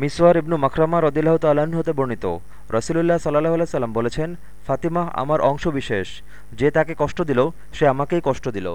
মিসওয়ার ইবনু মাখরামা রদিল্লাহ তাল্লাহ্ন হতে বর্ণিত। রসিলুল্লাহ সাল্লাহ আল্লাহ সাল্লাম বলেছেন ফাতিমাহ আমার অংশ বিশেষ যে তাকে কষ্ট দিল, সে আমাকেই কষ্ট দিল।